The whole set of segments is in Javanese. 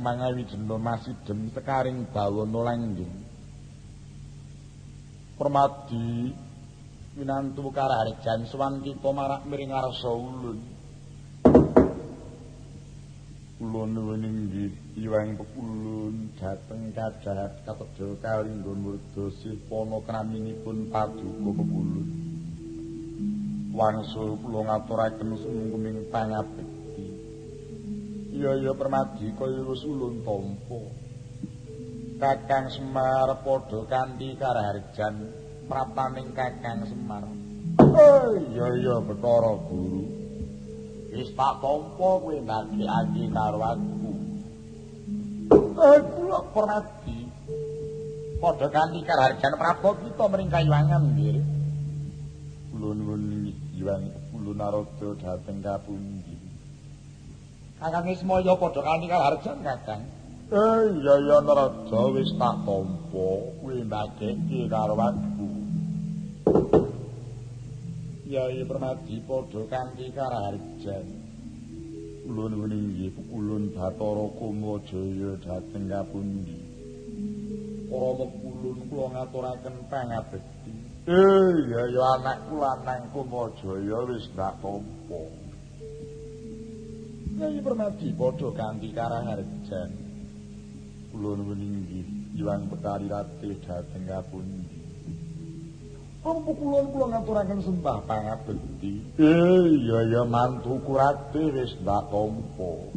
mangawi jeno masih dem tekaring bawono langgeng. Permadi winantu kararjan suwan kita marak miring arsa ulun. Ulun wening iwang pekulun dateng kajahat katejo kalinggon murdo sirpono kraminipun paduka pekulun. Wangsul kula ngaturaken sumungkuming pangabekti. Iya iya permadi kaya wis ulun tampa. Kakang Semar padha kanthi karaharjan prapaning Kakang Semar. Oh iya iya Bathara Guru. Wis tak tampa kowe ndadekake karo aku. Eh kula permadi padha kanthi karaharjan prabu kita mring kayuwangan nggih. Ulun-ulun iwang ulun narada dhateng kapundi. Kakang Ismaya padha kanthi karaharjan Kakang. Eh iya iya Naraja wis tak tampa kuwi ndakeke karo aku. Ya iya Permadi padha kanthi karaharjan. Ulun wingi ulun Bathara Kumajaya dhateng kapundi. Para mekulun kula ngaturaken pangabekti. Eh iya iya anakku lanang Kumajaya wis tak tampa. Ya iya Permadi padha kanthi karaharjan. kulon meninggi ilang petari rati dateng kapundi. Ampu kulon kulon ngaturakan sembah pangabekti Eh iya iya mantu kurati wis ndak tompo.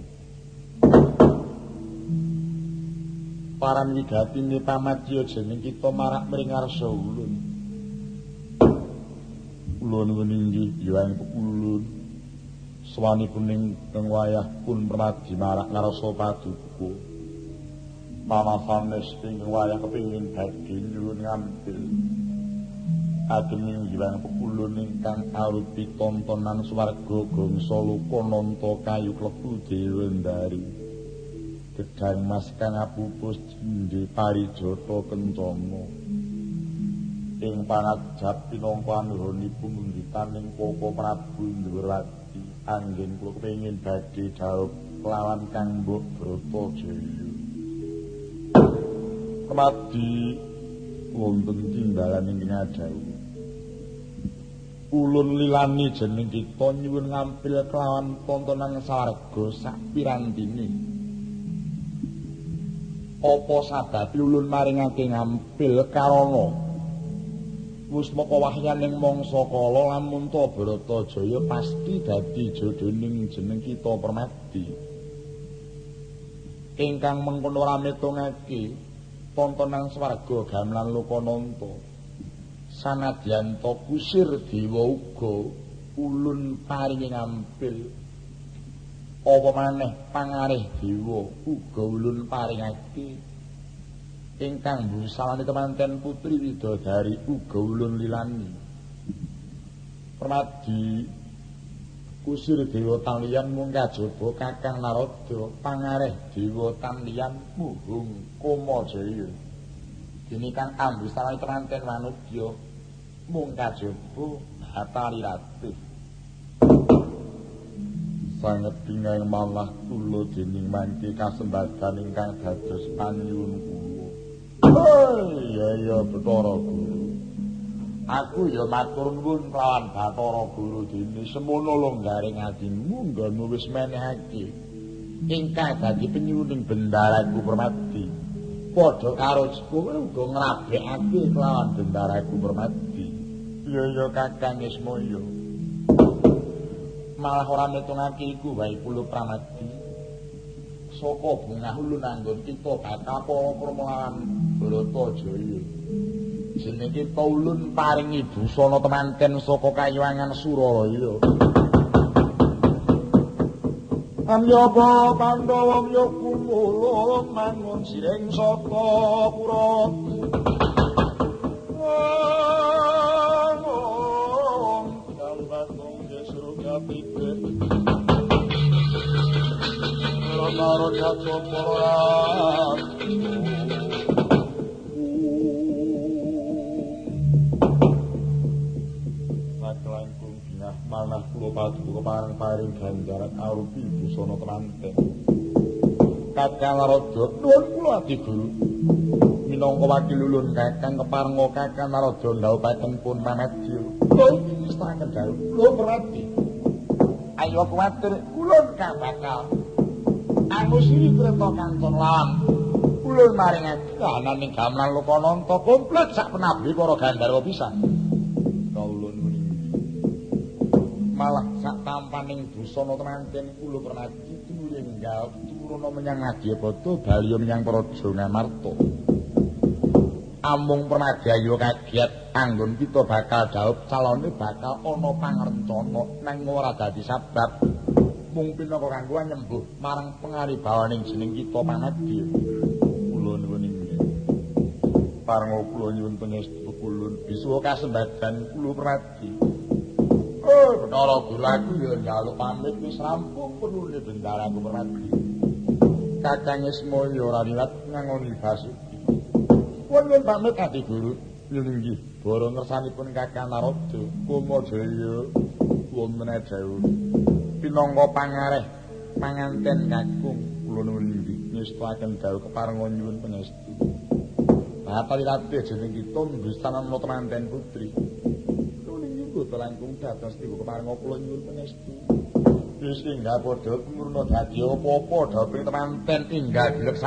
Paran wigati ini pamatio jeneng kita marak meringar seulun Kulon meninggi ilang kulon Swani kuning tengwayah pun pernah dimarak ngarso paduku panasanes ing wayah kepingin dadi nyuwun ngambil ademing hilang pekulun ingkang arupi tontonan swarga gongsa luka nanta kayu klebu dewendari gedang mas kang apupus jendhe parijata kencana. Ing panajab pinangka anuhranipun ngenditaning Papa Prabu Ndhuwurati anggen kula kepengin badhe dhawuh lawan kang mbok Bratajaya. Kemadi wonten timbalan ing ngadawu ulun lilani jeneng kita nyuwun ngampil kelawan tontonan sarga sak pirandine apa sabab ulun maringake ngampil karana wis moko wahyaning mangsa kala lamun to Bratajaya pasti dadi jodoning jeneng kita permadi. Ingkang mengkono rame tongake tontonan swarga gamelan lokananta. Sanadyan to kusir dewa uga ulun paringi ngampil. Apa maneh pangarih dewa uga ulun paringake ingkang busalane temanten putri widodari uga ulun lilani. Permadi kusir dewa talian mung kajaba kakang narada pangareh dewa talian muhung kumajaya. Dene kang ambusane teranten manudya mung kajaba hatali ratu sanget pingang malah kula dening mangke kasembadan ingkang dados panyuwun iya iya betara guru Aku ya matur nuwun lawan Bathara Guru dene semono longgaring atimu nggonmu wis menehake. Ingkang dadi penyuwuning bendaraku Permati. Padha karo kowe uga ngrabekake lawan bendaraku Permati. Iya ya Kakang Ismaya. Malah ora metungake iku wae kula Pramati. Saka bungah ulun anggon kita bakal para permulaan Bratajaya. jenenge Paulun paringi busana temanten saka kayuwangan Suralaya. Amyapa Pandhawa yakumula mangun sireng saka pura. Naro jatuh pola manah kula paduka parang paring ganjaran arupi busana temanten Kakang Narada nuwun kula ati guru. Minangka wakil ulun Kakang keparenga Kakang Narada ndhawuhaken pun pamedya. Kula iki ngestakaken dawuh. Kula perhati. Ayo kuwatir ulun kang bakal angusiri kreta kanton lawan. Ulun maring kahanan ning gamelan Lokananta komplit sak penabi para Gandharwa pisan. Kaulun menika malah sak tampaning busana temanten kula permati tinggal turuna menyang Ngadyabada bali menyang Praja Ngamarta. Amung Permadayu kagiat anggon kita bakal dhaup calone bakal ana pangrencana nang ora dadi sabab mung pinaka kanggo nyembuh marang pangaribawaning jeneng kita Pamadya. Kula nuwun inggih. Parenga kula nyuwun pangestu kula bisa kasembadan kula Permadi. Oh, Bathara Guru aku ya njaluk pamit wis rampung perlu bendaraku Permadi. Kakang Ismaya ora liwat ngangoni basuki. Wonten pamit ati guru nggih bara ngersanipun Kakang Narada Kumajaya wonten dawuh pinangka pangareh panganten kakung kula nuwun inggih. Ngestakaken dawuh keparenga nyuwun pangestu. Bapak Rilate jeneng kita mbistanan temanten putri. Kula nyuwun langkung dados tiba keparenga kula nyuwun pangestu. Wis inggah padha murna dadi apa-apa dhateng temanten inggah dilek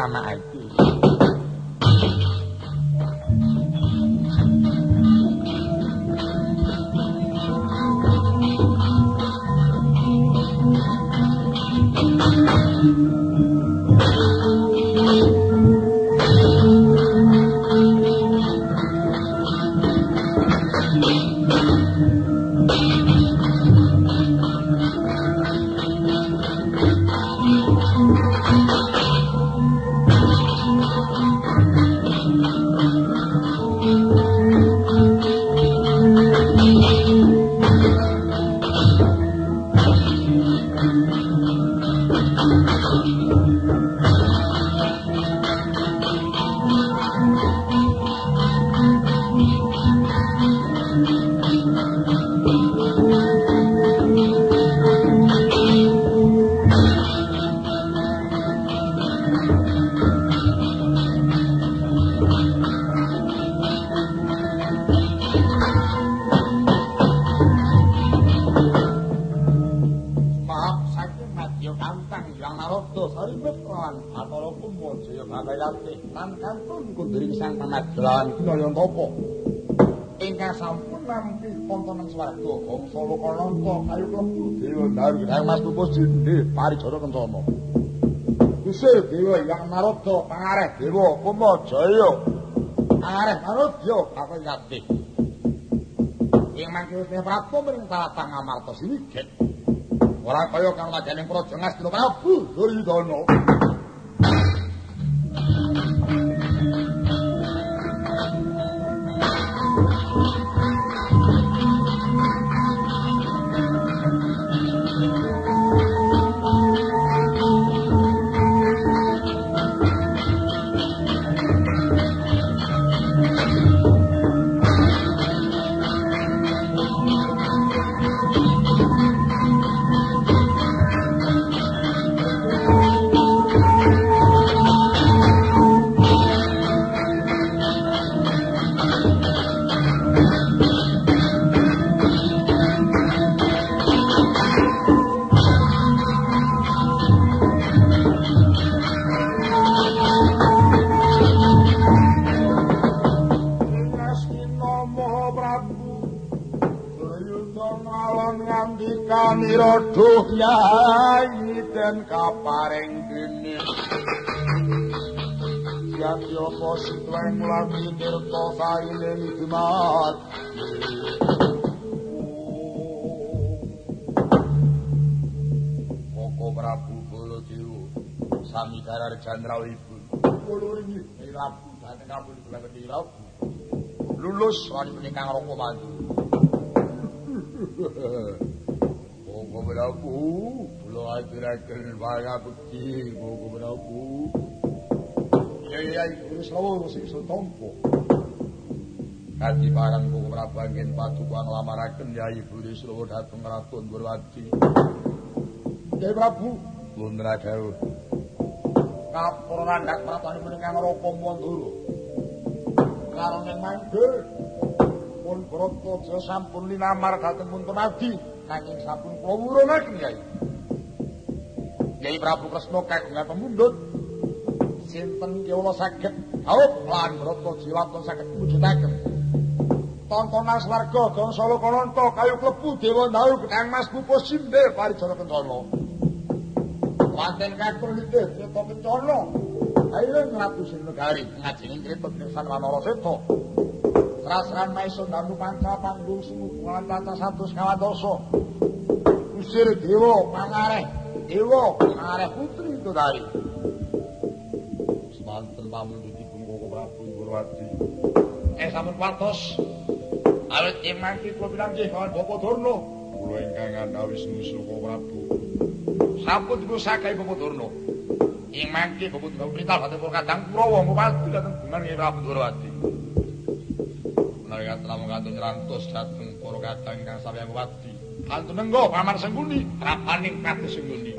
iki Mas Pupus Jinde Parijara Kencana. Kusir Dewa Yang Narada Pangareh Dewa Kumajaya. Pangareh Narada Kakang Yati. Ing mangke wis Prabu mring Talatang Amarta Siniget. Ora kaya kang lajaning Praja Ngastina Prabu Duryudana. Lulus wani menikang roko maju. Monggo menaku, kula aturaken waya bekti, monggo menaku. Ya ya iku sawo sing iso tampa. Kadi barang kok Prabu angin paduka nglamaraken ya Ibu Risrawa dhateng Ratu Ndurwati. Ya Prabu, lunra dawuh. kapur randak mening kang rapa mandura karone mangger pun Brata sampun linamar dhateng pun Adi nanging sampun kula wurunaken Kyai Kyai Prabu Kresna kagungan pemundhut sinten kula saged haup lan Brata Jiwatun saged mujudaken tontonan swarga gangsa lokananta kayu klebu dewa ndau kang Mas Pupu Sinde parijana kencana Wanten kakur nitih crita kencana. Ayo ngratu sing negari ngajeng crita pirsan wanara seta Rasran maiso dandu panca panggung sumukungan tata satu skawadoso Usir dewa pangareh. Dewa pangareh putri itu dari Semanten pamunduti Koko Prabu Ngurwati Eh sampun patos. Awit iman ki kula bilang nggih kawan Bapak Durna. Kula ingkang ngandhawis nusul Koko Prabu. Sampun dipun sakai Bapak Durna. Ing mangke Bapak Durna. Perintah dhateng Kadang Kurawa ngupati dhateng Gunung Hyang Prabu Durwati menawi kanthi namung kanthi nyrantos dhateng para kadang ingkang sampeyan ngupati kantun engko paman Sengguni. Rapaning kados Sengguni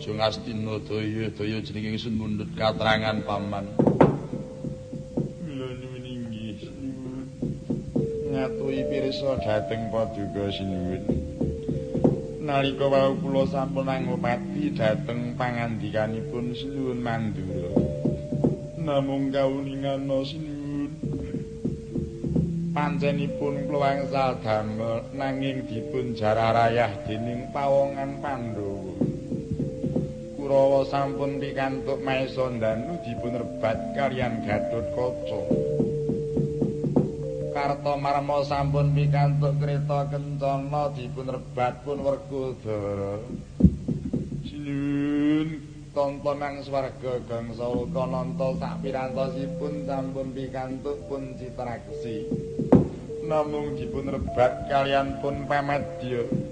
praja Ngastina daya daya jenenge ingsun mundhut katrangan paman. Kula ngatuhi pirsa dhateng paduka sinuwun. Nalika wau kula sampun angopati dhateng pangandikanipun sinuwun Mandura. Namung kawuningan sinuwun panjenipun kluwangsal damel nanging dipun jararayah dening pawongan Pandhawa. Kurawa sampun pikantuk maesa danu dipun kalian Gatotkaca. Kartomarma sampun pikantuk kreta kencana dipun rebat pun Werkudara. Sinuwun tontonan swarga gangsa kananta sak pirantosipun sampun pikantuk pun citraksi namung dipun rebat kalian pun pamadya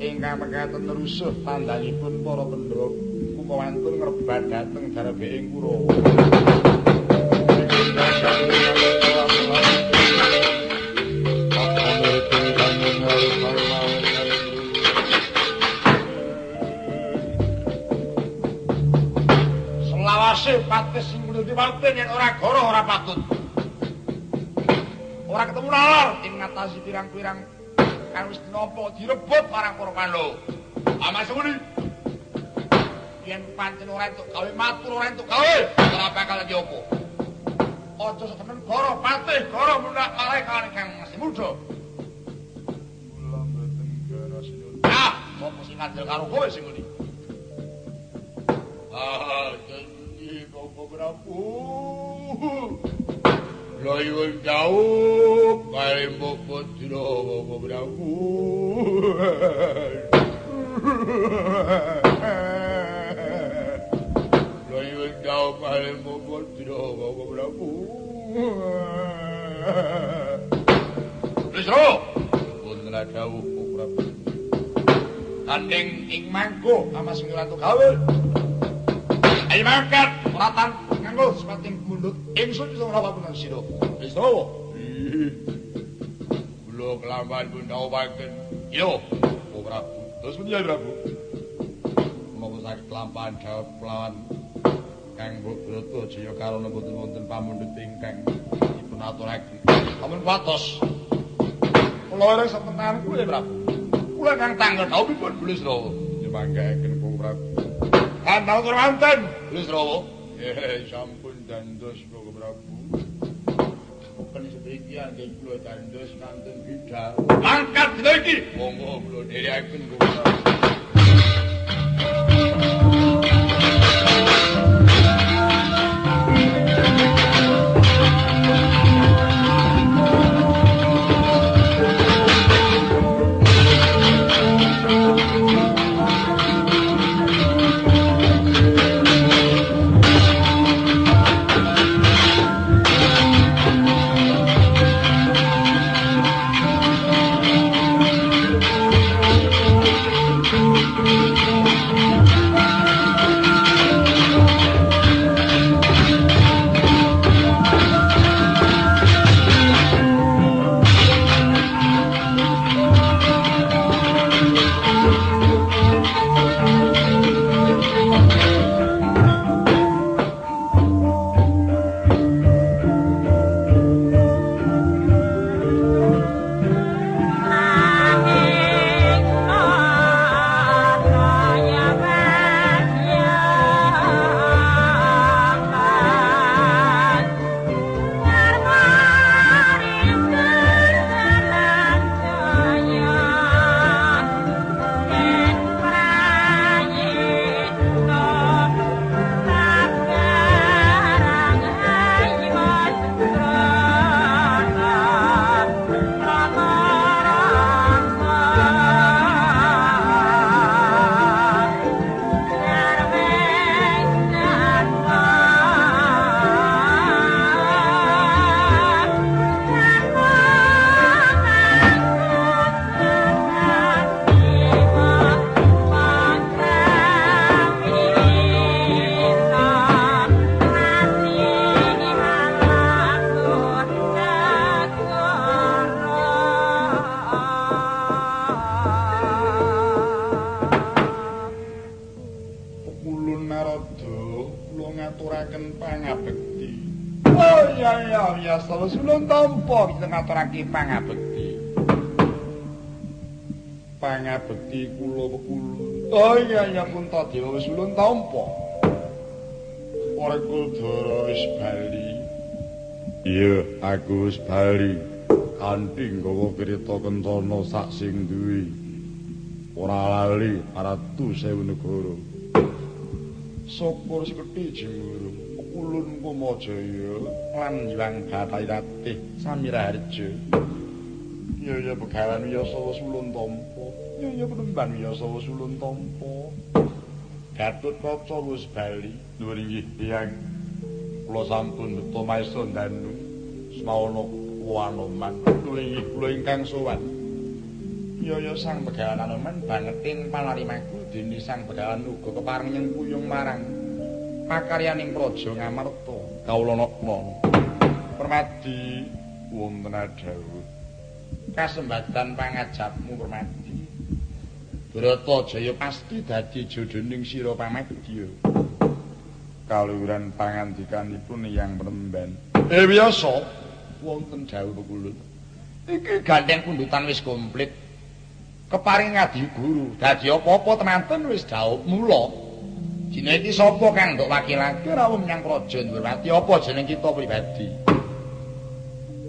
ingkang mekaten rusuh tandhanipun para pendhara kumawantun ngrebat dhateng darabing Kurawa Selawase patis sing kudu diwarten yen ora goro ora patut. Ora ketemu lalor ing ngatasi pirang-pirang kang wis nampa direbut para Pandhawa. Amas suni. Yen pancen ora entuk gawe matur ora entuk gawe, ora bakal dadi. Aja semen goro patih, goro munak kalih kan kang masih muda. Kula mboten gara sinun. Ah, opo sing ngandel karo kowe sing ngene. Ah, Koko Prabu. Layun jauh kali mbok dina Koko Prabu. Layun jauh kali mbok dina Koko Prabu. Wisro, punten dawuh Koko Prabu. Tanding ing mangko amasing ratu gawe. Ayo mangkat ratan nganggo sepating mundut ingsun ora papunten sira. Wis to. Kula kelamban pun dawaken. Yo, O Prabu. Terus pundi Prabu? Mau sakit kelamban jawab lawan Kang Broto Jaya karana boten wonten pamundhut ingkang dipun aturaken. Amun patos. Kula ora sepentan kuwi Prabu. Kula kang tanggal dawuhipun Bulis Rawa. Nyemanggaken Kang Prabu. Kandhang Kurwanten, Bulis Rawa. Eh, dandos Bapak Prabu. Bukan sebagian dari kula dandos kantun bidal. Mangkat dina iki. Monggo kula dherekaken Bapak Prabu. Ngaturake pangabekti. Pangabekti kula pekulun. Oh iya iya Puntadewa wis ulun tampa. Werkudara wis bali. Iya, aku wis bali. Kanthi nggawa krita kentana sak sing duwe. Ora lali aratu sewu negara. Sopor seketi jemurung. Ulun Kumajaya lan Hyang Bathayati Samiraharja. Ya ya begawan ya sawa sulun tampa. Ya ya penemban ya sawa sulun tampa. Gatut kaca wis bali. Nuwun inggih tiyang. Kula sampun beto maesa danu. Semawana wanoman. Inggih kula ingkang sowan. Ya sang begawan anoman bangeting panarimaku dene sang begawan uga kepareng nyengkuyung marang pakaryaning praja Ngamarta. Kawula nakma. Permadi wonten adawuh. Kasembatan pangajapmu Permadi. Brata Jaya pasti dadi jodoning sira pamadya. Kaluhuran pangandikanipun yang penemban. Eh biasa wonten dawuh kulun. Iki gandeng pundutan wis komplit. Keparing ngadi guru. Dadi apa-apa temanten wis dawuh mula. Dina iki sapa kang nduk wakilake rawuh menyang praja Ndurwati apa jeneng kita pribadi?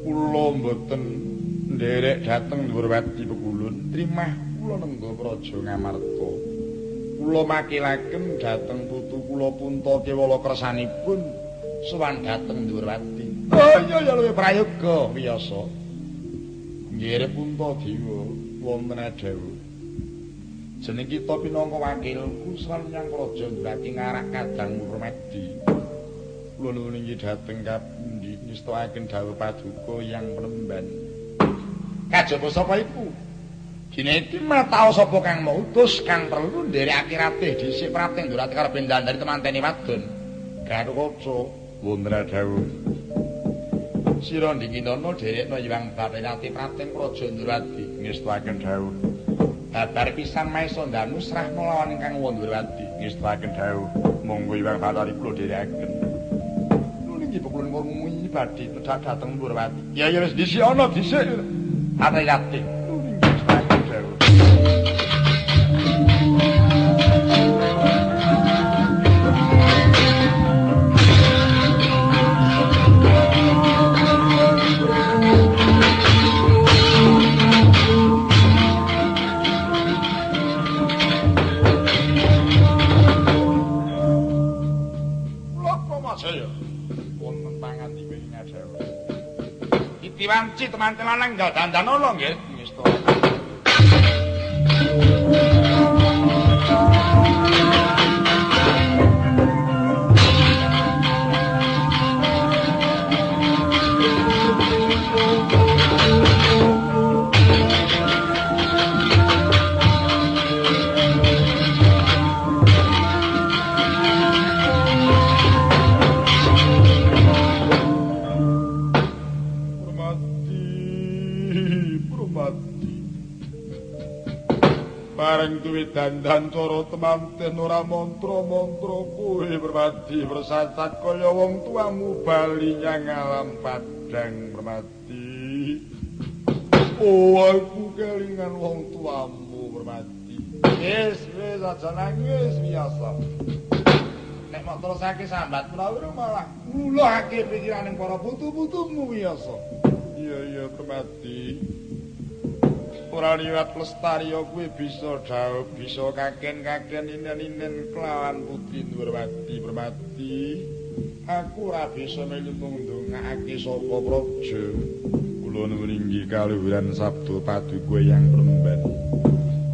Kula mboten nderek dhateng Ndurwati pekulun. Trimah kula nenggo praja Ngamarta. Kula makilaken dhateng putu kula Punta Kewala kersanipun sowan dhateng Ndurwati. Oh iya ya luwih prayoga biasa. Nggih Punta Dewa wonten adawuh. Jeneng kita pinangka wakilku selalu nyang praja Ndurati ngarak kadang Murmadi. Kula nuwun inggih dhateng kapundi nistakaken dawuh paduka yang penemban. Kajaba sapa iku? Dene iki matao sapa kang mau utus kang perlu nderekake ratih dhisik Prating Ndurati karo bendandari temanteni wadon. Garukaca wonten dawuh. Sira ndinginono derekno Hyang Bathayati Prating Praja Ndurati ngestakaken dawuh. Babar pisan maesa ndanu srah melawan ingkang Wandurwati ngestakaken dawuh monggo Hyang Bathari kula dherekaken. Nuwun inggih kula ngurungi badhe tedhak dhateng Wandurwati. Ya ya wis dhisik ana dhisik. Bathari. Nuwun inggih ngestakaken dawuh. Jaya. Wonten pangandika ing Ajawa. Itiwanci teman lanang nggal dandanola nggih. Ngesta. Bareng duwe dandan cara temanten ora mantra-mantra kowe permati bersantap kaya wong tuamu bali nyang alam padang permati. Oh aku kelingan wong tuamu permati. Wis wis aja nangis biasa. Nek mau terusake sambat menawa malah ngulahake pikiraning para putu-putumu biasa. Iya iya permati. Ora liwat lestari kuwi bisa dawuh bisa kaken-kaken inen-inen kelawan putri Nurwati Permati aku ora bisa melu ndongakake sapa praja. Kula nuwun inggih kaluhuran sabda paduka yang peremban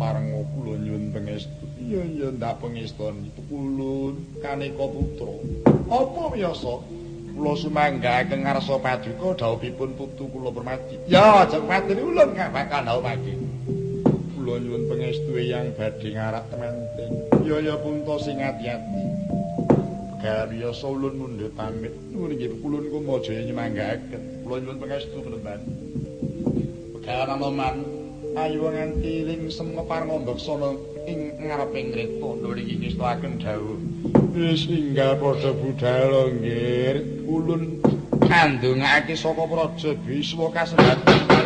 pareng kula nyuwun pangestu iya iya ndak pangeston kulun kaneka putra. Apa biasa kula sumanggaaken ngarsa paduka dawuhipun putu kula permati. Ya, aja mateni ulun gak bakal dawuhake. Kula nyuwun pangestu yang badhe ngarap temanten. Ya ya punta sing ati-ati. Garya ulun mundhut pamit. Nuwun inggih kulun kumajaya nyemanggaaken. Kula nyuwun pangestu penemban. Begawan anoman ayu nganti ling semepar ngombeksana ing ngareping kreta nuli ngestaken dawuh wis inggal padha budhal nggih ulun kandungake saka praja biswa kasembadan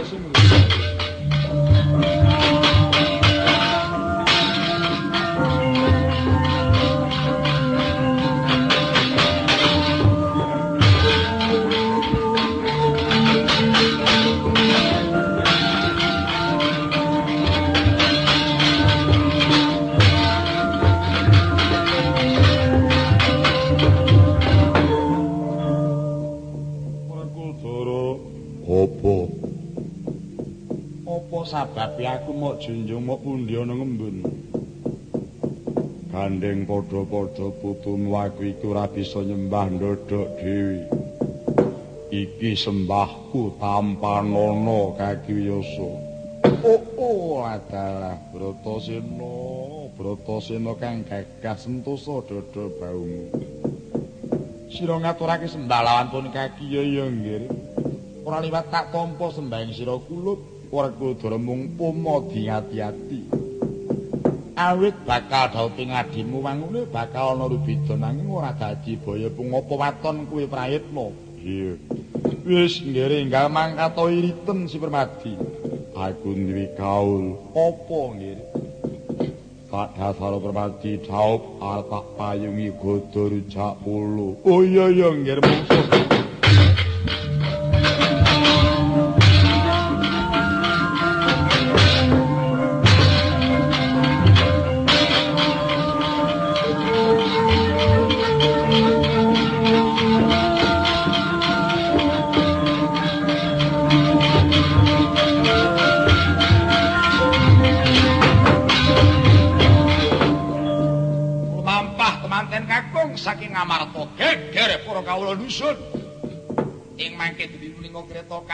sababe aku mok junjung mok pundi ana ngembun. Gandeng padha-padha putumu aku iku ora bisa nyembah ndodok dewi. Iki sembahku tanpa nono kaki wiyoso. Oh, oh, adalah Bratasena, Bratasena kang gagah sentosa dodo baumu. Sira ngaturake sembah lawan pun kaki ya nggih. Ora liwat tak tampa sembah ing sira kulut. Werkudara mung puma diati-ati. Awit bakal dauti ngadimu wangune bakal ana rubida nanging ora dadi baya pungapa waton kuwi prayitna. Iya. Wis ngere enggal mangkato iriten si Permadi. Aku duwe kaul apa ngene? Tak dasar Permadi arep tak payungi godho rujak pulu. Oh iya iya ngger mungsuh.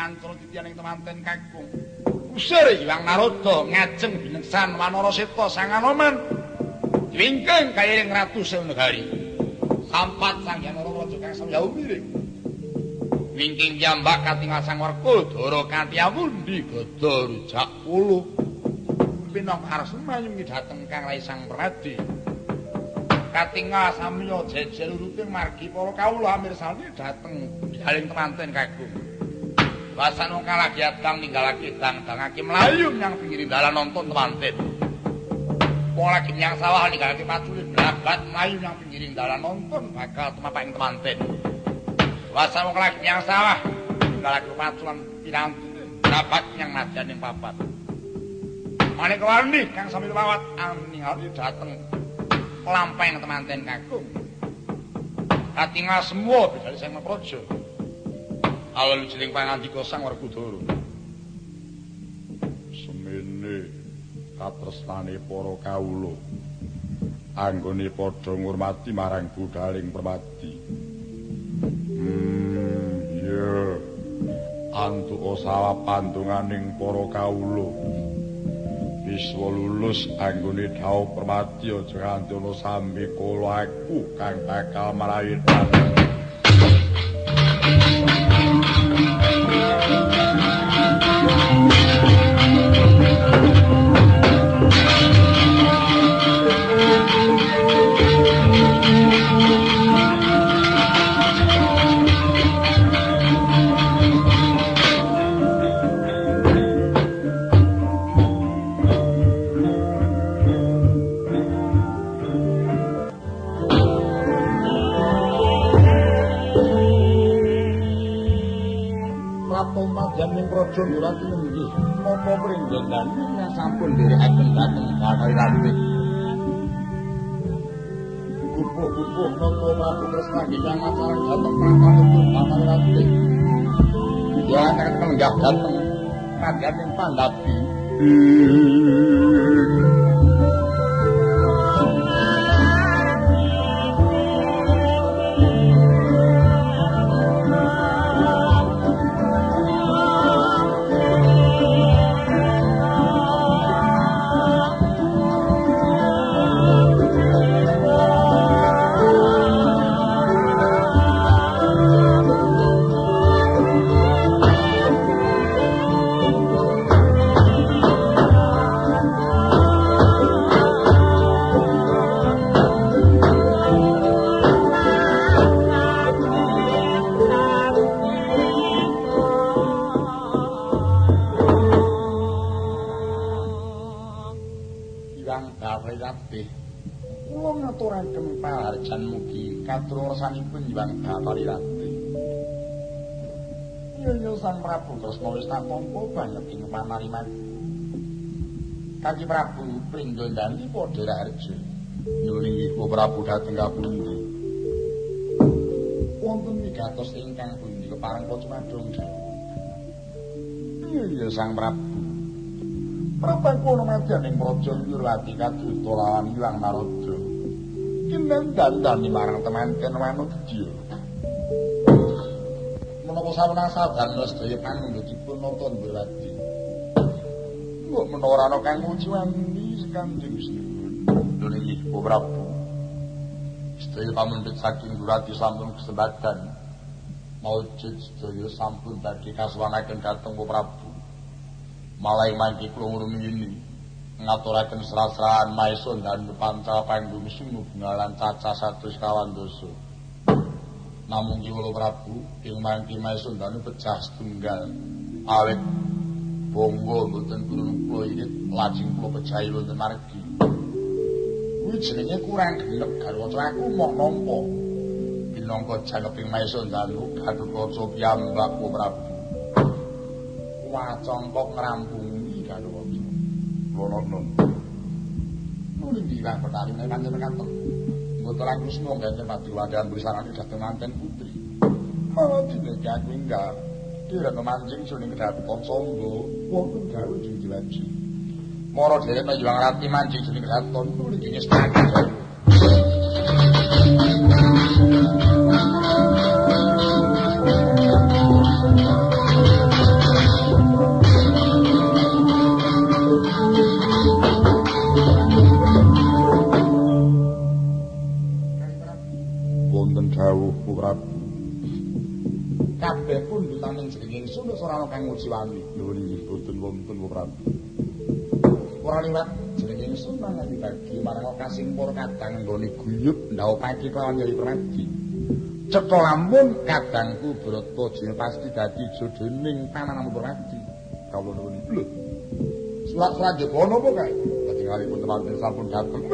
Kreta kancana titianing temanten kakung. Usir Hyang Narada ngajeng bineksan Wanara Seta sang Anoman diwingking kairing Ratu Senegari sampat sang Hyang Narada kang samyawu miring. Wingking jambak katingal sang Werkudara kanthi amundi gada rujak puluh pinok arep mayungi dhateng Kang Raisang Pradi. Katingal samiya jejer uruting margi para kawula mirsani dhateng jaling temanten kagung. Wasan wong kalagi adang ninggalake dang-dangake mlayu nyang pinggir dalan nonton temanten. Wong lagi nyang sawah ninggalake paculi blabat mlayu nyang pinggir dalan nonton bakal tumapak temanten. Wasan wong lagi nyang sawah ninggalake paculan piranti blabat nyang madyaning papat. Maneka warni kang sambil mawat ningali dhateng lampeng temanten kakung. Katingal semua bidali sang meprojo. Alun jeling pangandika sang Werkudara. Semene katresnane para kawula anggone padha ngurmati marang budaling permati. Hmm, iya. Antuk sawah pandunganing para kawula. Biswa lulus anggone dhawuh permati aja nganti ana sampe kala aku kang bakal marai Thank you. Praja Durati nggih napa pringgonan sampun nderekaken dhateng Bathari Rati. Kupu-kupu napa Prabu Kresna yang acara dhateng prantanipun Bathari Rati. Ya nek tenggak dhateng Raden Pandapi. Kanjeng Prabu pindho ndani padha raja. Nyuwun inggih Prabu dhateng kapundi. Wonten migatos ingkang pundi kepareng Pacumadong. Iya Sang Prabu. Prabu kono madyan ing praja Wirwati kaduta lawan Hyang Naroda. Kinten dandani marang temanten Wanudya. menapa sawenang sadan sedaya panggutipun nonton berarti. Menawa ana kang nguciwani Kanjeng Sinuwun. Dene iki Prabu. Sedaya pamundhut saking Durati sampun kesempatan maujud sedaya sampun tadi kasuwanaken dhateng Prabu. Malai mangki kula ngurung ini ngaturaken serah-serahan maesun dan panca panggung sunu bungalan caca satu sekawan dosa. namung kiwala Prabu ing mangki maesundane pecah setunggal awet bongo mboten kurun kula iki lajeng kula pejahi wonten margi. Kuwi jenenge kurang gelem garwa aku mok nampa. Pinangka janeping maesundane Gatotkaca piyambak ku Prabu. Wacangkok ngrampungi Gatotkaca lono-lono nuli dirang petarine panjenengan Putra Kusno ganten pati wadhan bersarani dhateng manten putri. Malah dineke aku enggak kira memancing jroning kedaton sangga wonten gawe dijiwaji. Mara dherek panjenengan rati mancing jroning kedaton kuwi dene stake. kabeh pun ditaning jenenge ingsun ora ana kang nguciwani nuwun inggih boten wonten Prabu ora liwat. Jenenge ingsun mangan dibagi marang kasimpur kadang nggone guyub ndhaupake kelawan Yai Pradi cetha lamun kadangku Brata jenenge pasti dadi jodoning pananam Pradi kawula nuwun. Lho. Surat-surat jono apa kae dadi ngalipun teman sampun dateng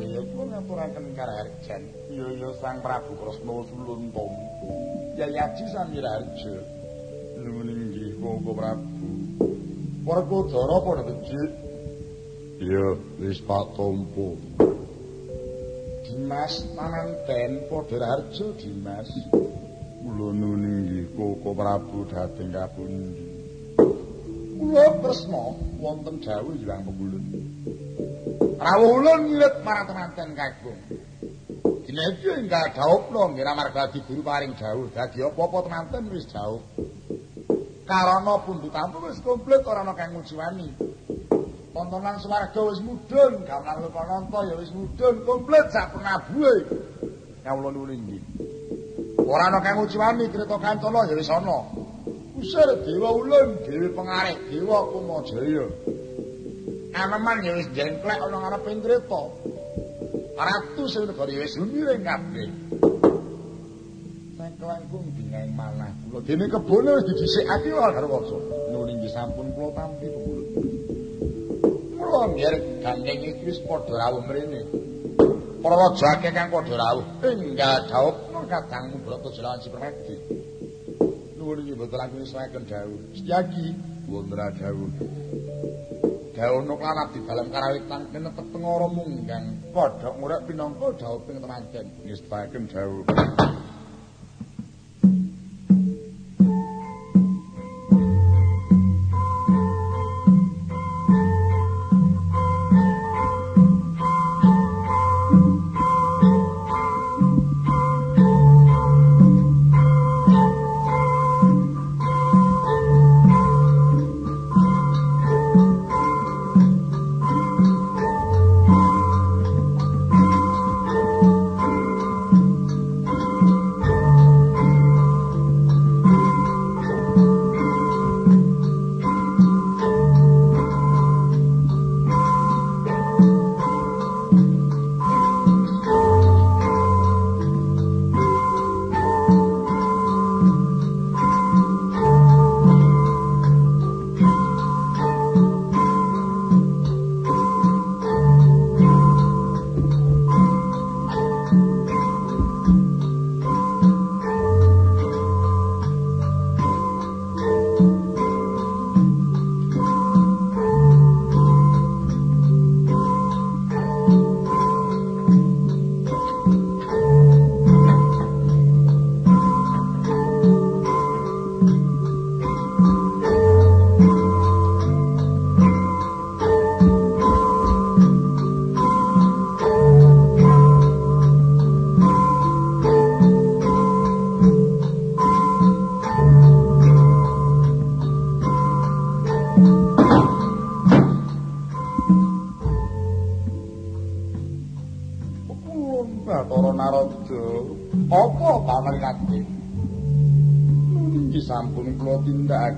lha dalang Sang Prabu Kresna sulun tampa. Yayaji Samirarja. Nuwun inggih Monggo Prabu. Werkodara padha becik. Iya, wis Pak tampa. Dimas Mananten padha harja Dimas. Kula nuwun inggih Koko Prabu dhateng kapundi. Kula Kresna wonten dawuh Hyang Pembulun. Rawuh ulun ngirit marang temanten kagung. Dineki enggak daupno ngira marga diburu paring jauh. Dadi apa-apa temanten wis jauh. Karana pundutanmu wis komplit ora ana kang ngujiwani. Tontonan swarga wis mudhun, gambar penonto ya wis mudhun komplit sak penabuhe. Kawula nuwun inggih. Ora ana kang ngujiwani kreta kancana ya wis ana. Usir dewa ulun, dewi pengarek, dewa kumajaya. Aneman ya wis jengklek ana ngarep kreta. ratu sing negara wis umire kabeh. Saklangkung dingae manah kula dene kebone wis didhisikake wae karo waca. Nuwun inggih sampun kula tampi pemulung. Kula biar gandeng iki wis padha rawuh mrene. Para raja akeh kang padha rawuh. Enggak daup kadangmu brata jelawan Cipremedi. Nuwun inggih boten langkung saken dawuh. Setyaki wonten dawuh. Daunuk lan abdi dalem karawitan kinetep pengara munggang kodhok murek pinangka dawuh temanten ngestaken dawuh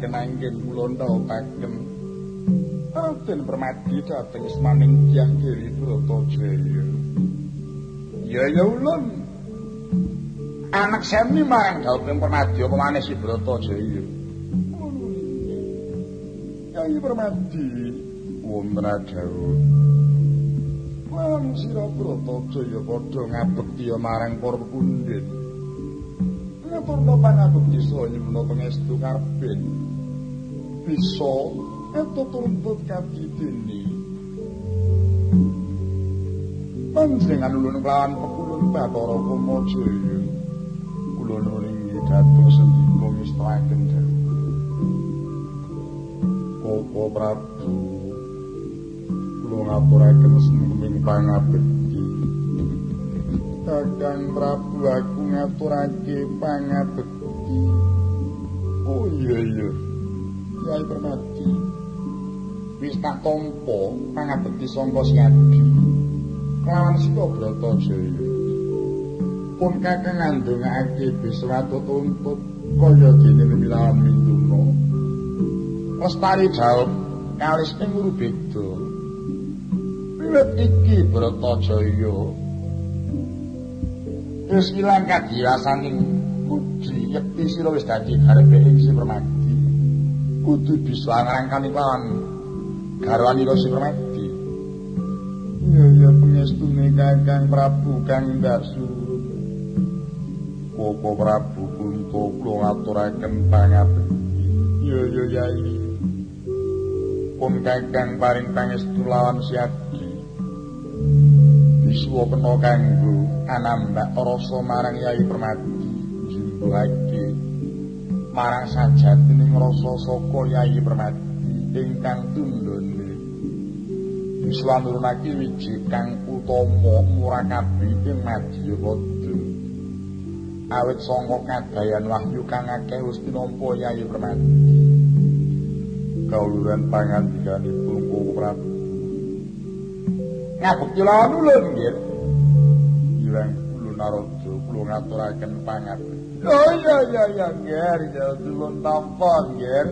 kenanggen kula ndhawuhaken Raden Permadi dhateng Semaning Dyah Giri Bratajaya. Ya ya ulun. Anak semi marang dhateng Permadi apa maneh si Bratajaya. Kyai Permadi wonten dawuh. Lan sira Bratajaya padha ngabekti marang para pundhit. Pangabekti saha nyuwuna pangestu karben. bisa eto tuntut kadidini panjenengan ulun kelawan pekulun batara kumajaya kula nuringi dados sendika misteraken Koko Prabu? Kula ngaturaken semunging pangabekti Kakang Prabu aku ngaturake pangabekti Oh iya iya. Kyai Permadi. Wis tak tampa pangabekti sangka siadi kelawan sika Bratajaya pun kakang ngandungake biswatu tuntut kaya dene milawan minduna lestari jauh kalis ing beda. Wiwit iki Bratajaya wis ilang kadiasaning yekti sira wis dadi karepe ing si Permadi kudu bisa ngrangkani kelawan garwani Rasi Permadi. Iya iya pengestune Kakang Prabu Kang Dasu. Koko Prabu Kunto kula ngaturaken pangabekti. Iya iya Yai. Pun Kakang paring pangestu lawan siagi. Biswa kena kanggo anambak rasa marang Yai Permadi. Jumbuhake marang sajatining rasa saka Yayi Permadi ingkang tundhone. Bisa nurunake wiji kang utama murakabi ing Madyapada awit sanga kadayan wahyu kang akeh wis tinampa Yayi Permadi. Kauluran pangandikanipun Prabu. Ngabukti lawan ulun nggih narodja kula ngaturaken pangabekti Oh iya iya iya nger ya dulun tampa nger.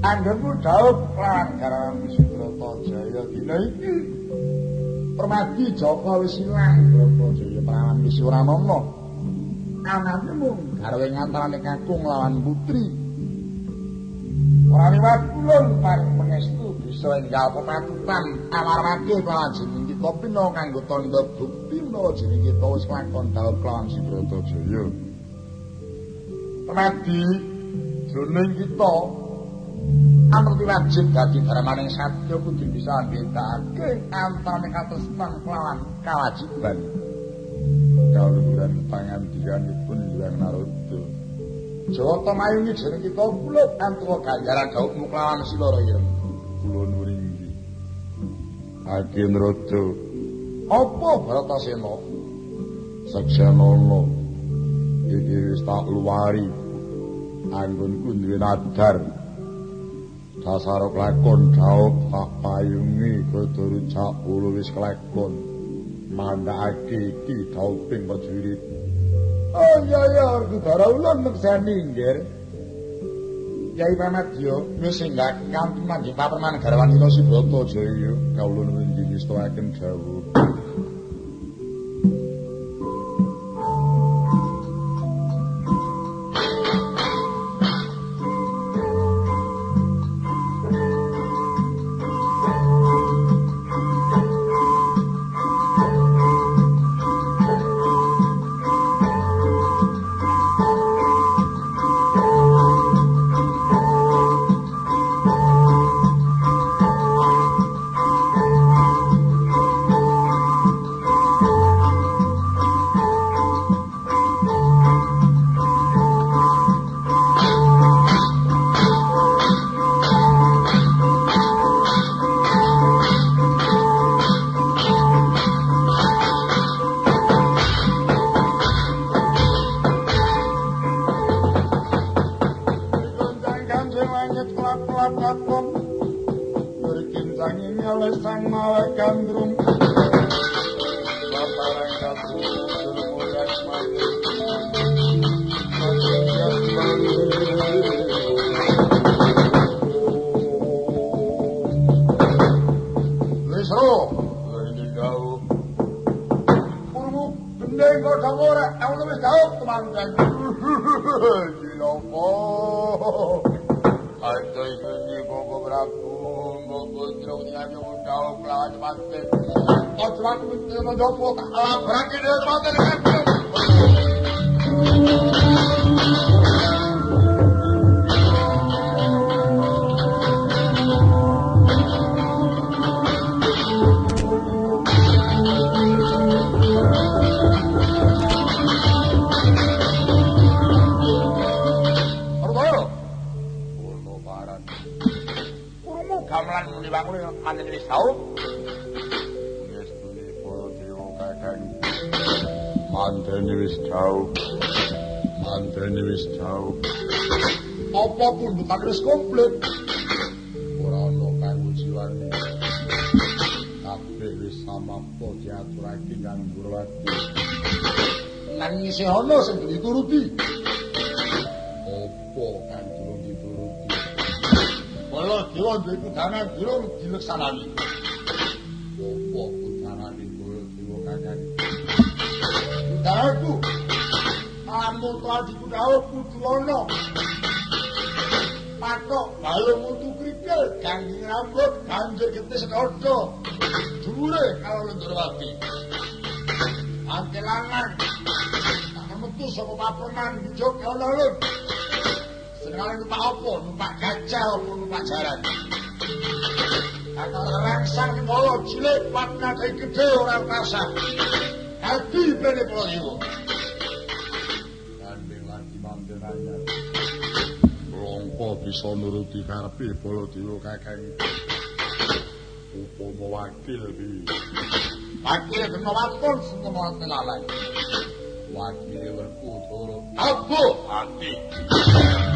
Anggenmu daup lan karawan Wisubrata Jaya dina iki. Permadi Joko wis ilang Brata Jaya prawan wis ora ana. Anane mung garwe ngantarane kakung lawan putri. Ora liwat kulon paring pangestu bisa enggal pematutan amarake kalajeneng kita pina kanggo tandha bukti menawa jeneng kita wis lakon dalem kelawan si Bratajaya. Pemati jroning kita amarti wajib dadi baramaning satya kudu bisa mbedakake antane katresnan kelawan kewajiban kaluhuran pangandikanipun Hyang Narada. Jawata mayungi jeneng kita kula antara ganjaran daupmu kelawan silara ireng kula nuringgi Agen Rada apa Bratasena Saksanana iki wis tak luwari. Anggonku duwe nadar. Dasar kelakon dhaup tak payungi. Kudu cak ulu wis kelakon mandhake iki dhauping prajurit. Oh iya iya kudu dara ulun meksani nggih Yai Pamadya wis enggak kanthi manjing paperman garwan ira Sibrata Jaya kawula nuwun wis tuaken dawuh bangun anane wis tau wis duwe dewa kakang mantene wis tau mantene wis tau apa pun tak wis komplit. Ora ana kang wujiwani kabeh wis samapa diaturake kang guru ati nang isih ana sing dituruti. dewa duwe kudana durung dileksanani opo kudanane kaya dewa kanyane kudana ku amun to aji kudu ana patok balung untuk kripil ganging rambut ganjur getih sedodo dure kalau ndur wati angkelangan tak metu saka papermang dijog kalon Senar numpak opo, numpak gajah opo, numpak jarak. Atau rangsang di molo, jilek pat nadai gede orang pasang. Hati bende polio. Kandeng lagi mampir raya. Rongko bisa nuruti karepe polo diwo kakang. Upo wakil iki Wakil kena wapun, sentuh mohon telalai. Wakil werku Abu! Abu! ati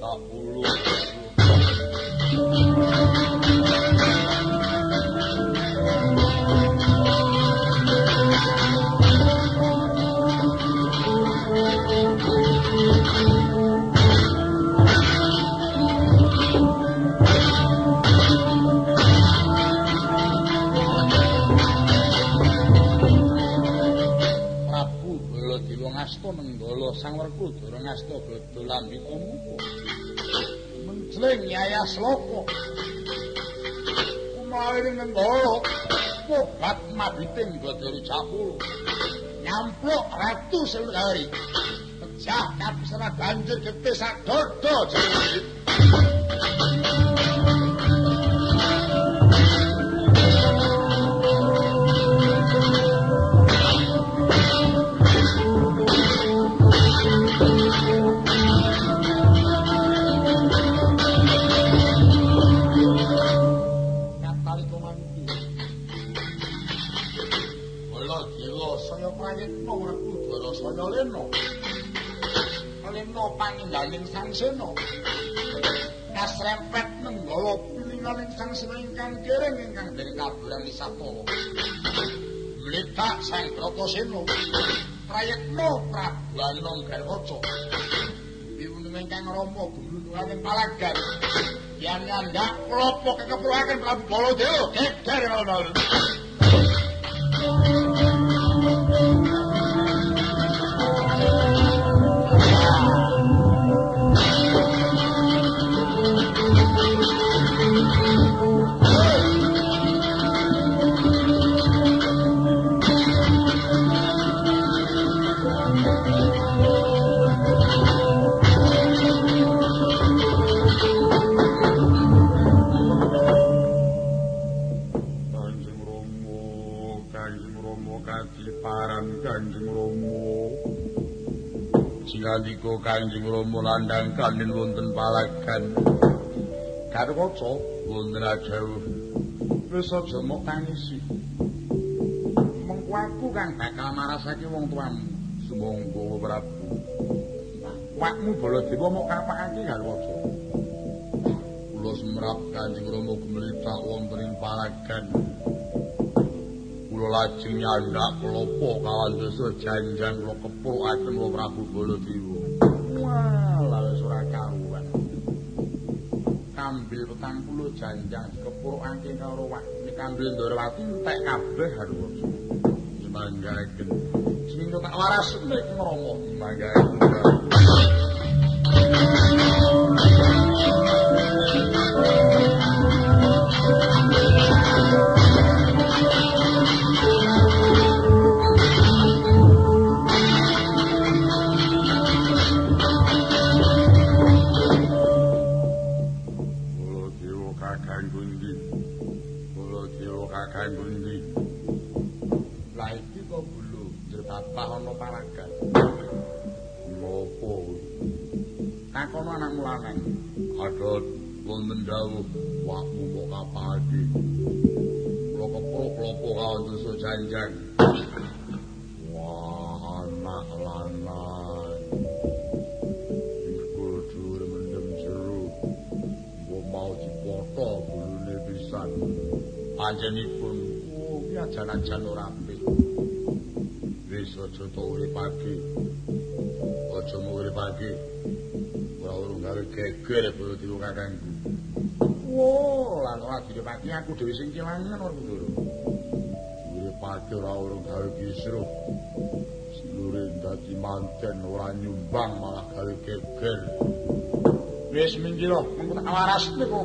到乌鲁。Nyaya sloka kumaring nenggala obat mabiting bodhori capul nyampluk ratu selari pecah kapsara banjir getih sak dodo jadi pangindhaning Sang Sena. Kasrempet nenggala pilinganing Sang Sena ingkang kering ingkang dene kaburan Isapala. Mletak Sang Bratasena. Prayekna Prabu Anong Garwaca. Piwuning ingkang Rama gumrununganing palagan. Yang nyandak klopo kekepuluhaken Prabu Baladewa geger ngono. Nalika Kanjeng Rama landhang kanin wonten palagan. Garwaca wonten ajauh. Wis aja mok tangisi. Mengko aku kang bakal marasake wong tuamu. Sumangga Prabu. Wakmu Baladewa mok kapakake Garwaca. Kula semrap Kanjeng Rama gumlithak wonten ing palagan. Kula lajeng nyandak klopo kawan dosa janjang kula kepurukaken wa Prabu Baladewa. Wah, wis ora karuan. Kambil petang puluh janjang dikepurukake karo wakne kambil Ndorowati entek kabeh karo. Semanggaken. Sing tak waras nek ngromo semanggaken. Dawuh wakmu kok kapagi kula kepruk klopo kawan dosa janjang wah anak lanang iku dhuwur mendem jero mbok mau dipoto bulune pisan panjenipun oh ya jalan-jalan ora apik wis aja to uripake aja mau uripake ora urung gawe geger bolo diwong kakangku Wo, lan ora direpati aku dhewe sing kelangan ora kudu. Direpati ora urung gawe kisruh. Sedulure dadi manten ora nyumbang malah gawe geger. Wis minggir, mengko tak waras niku.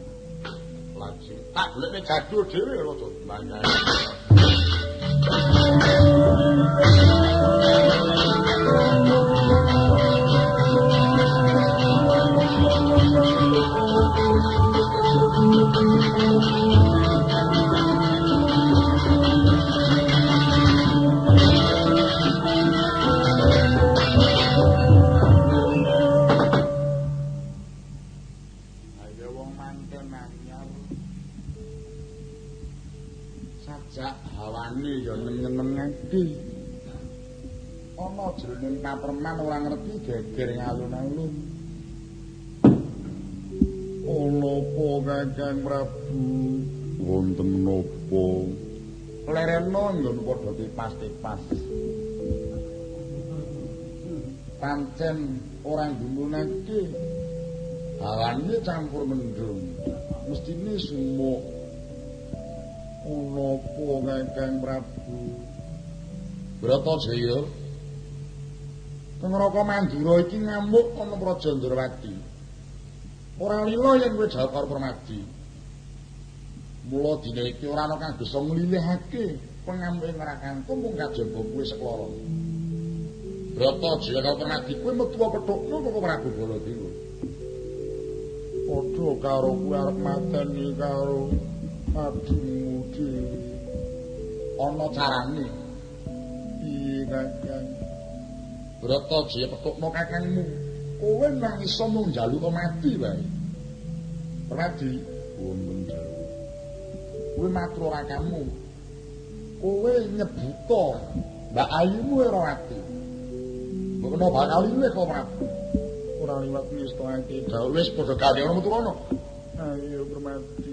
gaduh dhewe rada mangane. mung paperman ora ngerti geger ngalun-alun. Ana apa Kakang Prabu? Wonten napa? Lereno nggon padha tipas-tipas. Pancen ora nggununake hawane campur mendung. Mestine sumuk. Ana apa Kakang Prabu? Brata Tengraka Mandura iki ngamuk ana Praja Ndrawati. Ora lila yen kowe jawab karo Permadi. Mula dina iki ora ana kang bisa nglilihake pengamuke ngrakang kumpung kajaba kowe sekloro. Brata Jaya karo Permadi kowe metu petukno kok Prabu Baladewa. Padha karo kowe arep mateni karo dhewe. Ana carane. Piye kakang? Brata Jaya petukno kakangmu. Kowe nang iso mung njaluk mati wae. Pradi wonten dalu. Kowe matur rakamu. Kowe nyebuta Mbak Ayumu ora ati. Mbok no bakal ile kok Prabu. Ora liwat iki. Dalu wis padha kali ono metu ono. Ayo Permati,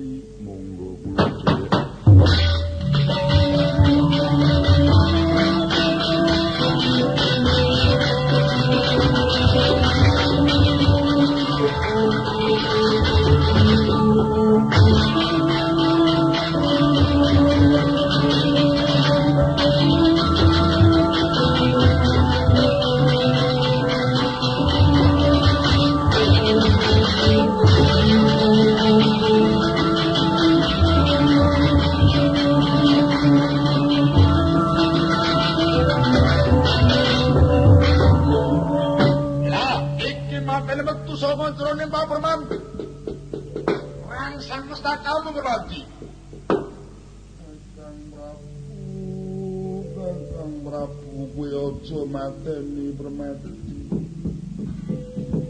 jroning paperman. Rangsang mestakal mengerti. Kakang Prabu, Kakang Prabu kuwi aja mateni permati.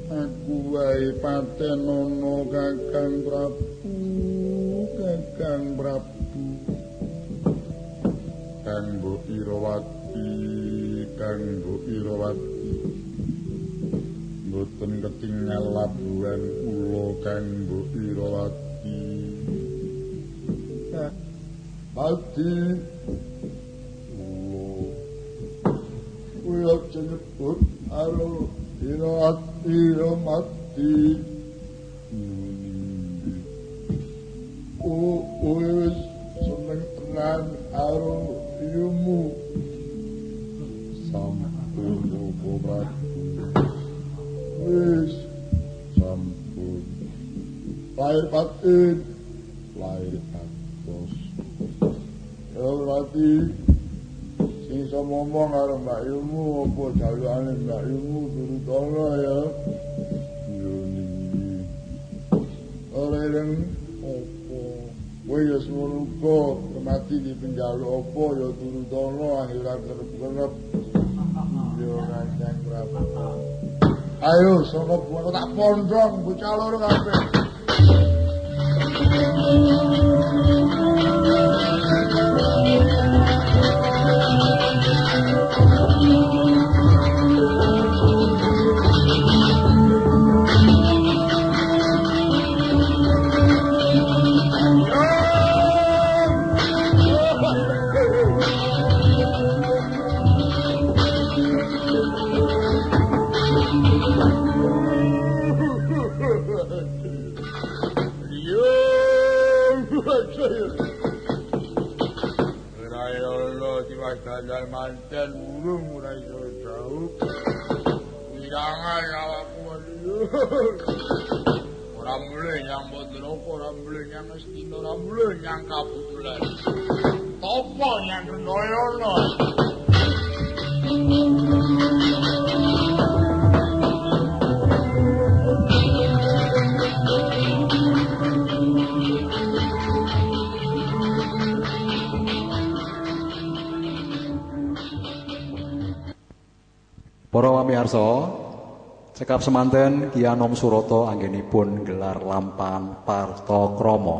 Aku wae paten ana Kakang Prabu, Kakang Prabu. Kang Mbok Irawati, Kang Mbok Irawati. Boten ketingal labuhan kula kang mbok irawati Mati Kuya ceneput aro irawati mati O wis seneng tenan aro ilmu. Sampun obat wis sampun lahir batin lahir atos ya berarti sing iso ngomong karo Mbak Ilmu apa jalukane Mbak Ilmu turu tangga ya yo niki. Ora ring apa? Kowe ya semono mati di penjalo apa ya turu tangga akhirat kerep-kerep. Yo kanjeng Prabu Ayo saka buah tak pondong bocah loro kabeh. Cekap semanten Ki Anom Surata anggenipun gelar lampahan Parto Kromo.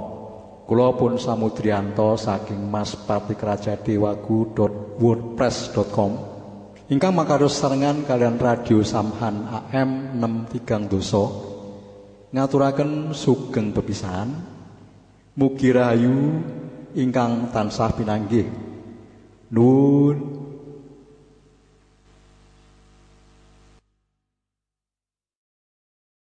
Kula pun Samudrianto saking Mas Pati Kraja Dewagu.wordpress.com Ingkang makarus sarengan kalian radio Samhan AM 63 doso ngaturaken sugeng pepisahan. Mugi rahayu ingkang tansah pinanggih. Nuwun